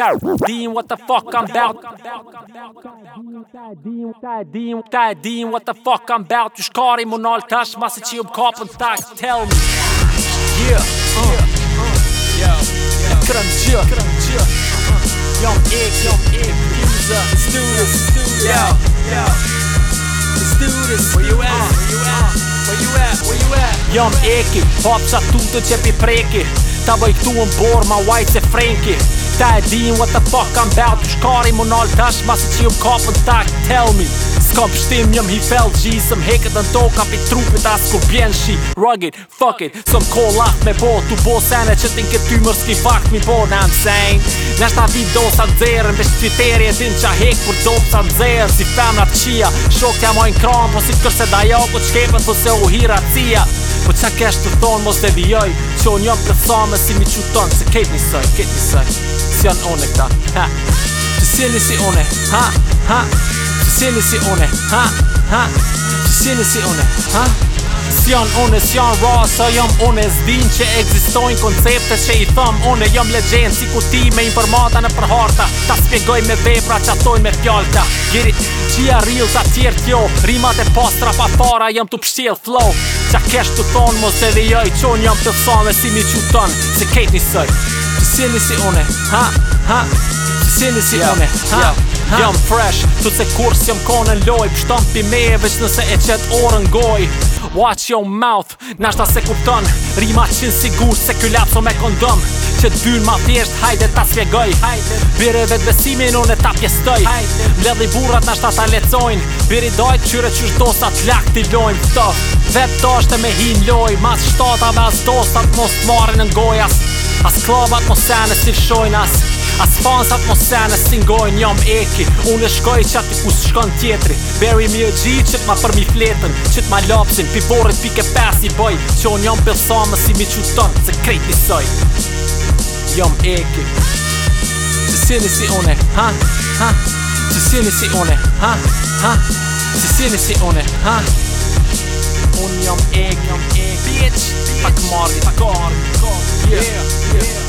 Dime what the fuck I'm about Ta e dime, what the fuck I'm about Ju shkari mu nolë tash ma se që i kapën tak Tell me Yeah, Yeah uh, yo, yo Kërëndjër, Jom eki, jom eki Let's do this, Where you at, where you at, where you at Where you at, where you at, where you që atun të qepi preki Ta bëjtu në borë ma white se frenki Ta e din, what the fuck I'm about Shkari mu nal tash masi që jom kapën tak Tell me Ska pështim njëm hi fell G Së më heket në Ka kapi trupit as kur bjen shi Rugged, fuck it Së më ko laf me bo Tu bo sene që t'in këty mërë s'ki fakt mi bo Në I'm saying Nështë a vit do sa të zerën Vesh qyteri e din që a hek për dop sa të Si fem të qia Shok t'ja mojnë kram Po si t'kërse da jo ku t'shkepen Po se u hira cia Po qa kesh të thonë mos devijoj Që unë jom për thome si mi qutonë Se ketë një sëj, ketë një sëj si janë one këta Ha, që si si one Ha, ha, që si si one Ha, ha, që si si one Ha, si janë one, janë ra Sa jam une S'din që egzistojnë Koncepte që i thëm une jam legend, si ku ti me informata në përharta Ta spjegoj me vepra që atojnë me pjallta Giri, Qia ja rilë sa tjerë tjo Rimat e postra pa para jam të pshil flow Qa kesh të thonë, mos edhe i qonë jam të fësame si mi quton Se kejt një sjeni si une Ha, ha, si sjeni si yeah. une Ha, yeah. ha, Jam fresh, tut se kur konë kone loj Pështon pi me e veç nëse e qet orën goj Watch your mouth, nashta se kupton Rima qinë si se ky lapso me kondom Që dyn ma thjesht, hajde ta svegoj Bire vet besimin une ta pjestoj Mledhi burrat nashta ta lecojn Bire i dojt qyre qysh dosa t'lak t'i lojn Vet dosh të me hin loj Mas shtata mas as mos t'most në goj as As klovat mos sene si shojnë as As fansat mos sene si ngojnë Njëm eki, unë shkoj që ati ku shkon tjetri Beri mi e gji që t'ma për mi fletën Që t'ma lopsin, pi borit pi ke pes i boj Që unë jom pëllësame si mi qutën Se krejt njësoj Njëm eki Që sini si une, ha, ha Që sini si une, ha, ha Që sini si une, ha Unë jom eki, jom eki Bitch, bitch A gori, a gori, a yeah, yeah